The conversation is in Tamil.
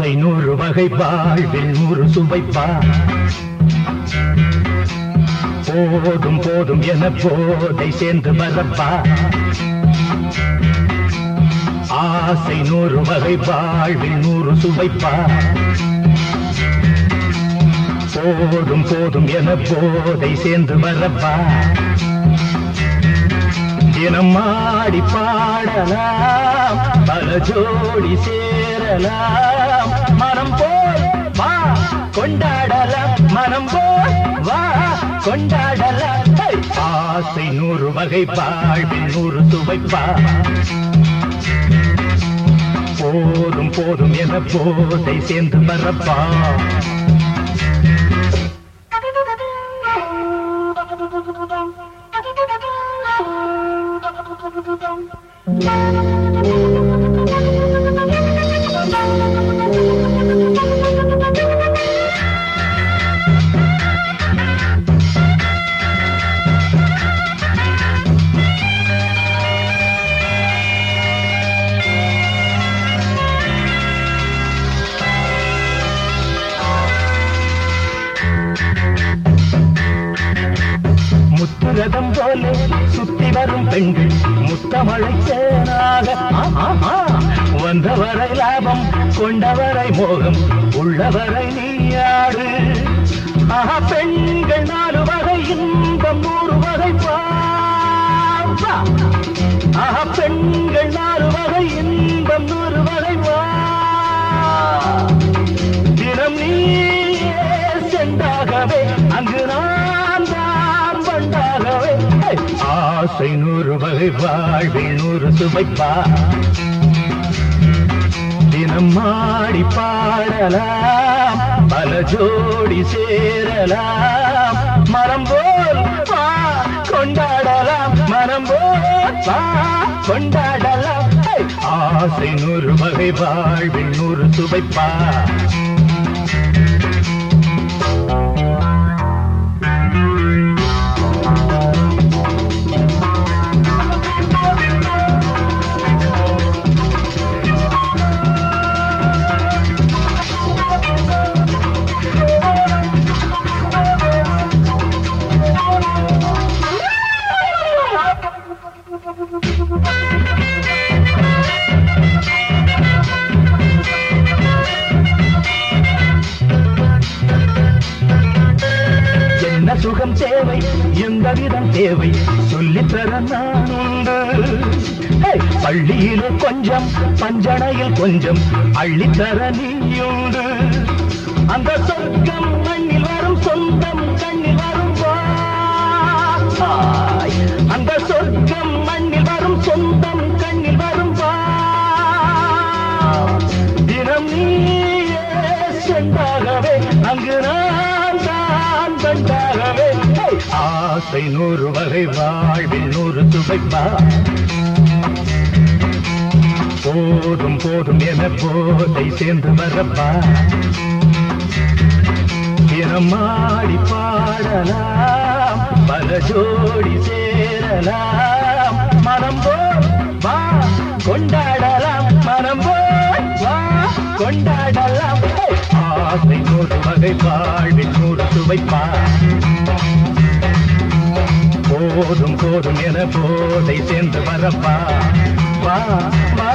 ஆசை நூறு வகை வாழ்வில் நூறு சுவைப்பா போதும் போதும் என போதை சேர்ந்து வரப்பா ஆசை நூறு வகை வாழ்வில் நூறு சுவைப்பா போதும் போதும் என போதை சேர்ந்து வரப்பா தினம் ஆடி பாடலாம் பல ஜோடி சேரலாம். கொண்டாடலாம் மனம் வா கொண்டாடல. ஆசை நூறு வகை வாழ்வில் நூறு துவைப்பா போதும் போதும் என போதை சேர்ந்து வரப்பா முத்துரதம் போல சுத்தி வரும் பெண்கள் முத்தமழை சேனாக. வந்தவரை லாபம் கொண்டவரை மோகம் உள்ளவரை நீயாடு. ஆஹா பெண்கள் நாலு வகை இன்பம் நூறு வகை பாப்பா ஆஹா பெண்கள் நாலு வகை இன்பம் நூறு ஆசை நூறு வகை வாழ்வில் நூறு சுவைப்பா தினம் மாடி பாடலாம் பல ஜோடி சேரலாம். மரம் போல் வா கொண்டாடலாம். மரம் போல் வா கொண்டாடலாம். ஆசை நூறு வகை வாழ்வில் நூறு சுவைப்பா கவிதம். தேவை சொல்லித்தர நான் உண்டு ஹே! பள்ளியிலே கொஞ்சம் பஞ்சனையில் கொஞ்சம் அள்ளித்தர நீயுண்டு. அந்த சொர்க்கம் மண்ணில் வரும் சொந்தம் கண்ணில் வரும் அந்த சொர்க்கம் மண்ணில் வரும் சொந்தம் கண்ணில் வரும் தினம் நீயே சென்றாகவே அங்கு நான் தான் தண்டாகவே ஆசை நூறு வகை வாழ்வில் நூறு துவைப்பா போதும் போதும் என போதை சேர்ந்து வரப்பா. தினம் பாடலாம் பல ஜோடி சேரலாம். மனம் போல் வா கொண்டாடலாம். மனம் போல் வா கொண்டாடலாம். ஆசை நூறு வகை வாழ்வில் நூறு துவைப்பா போதும் போதும் என போதை சேர்ந்து வரப்பா வா வா.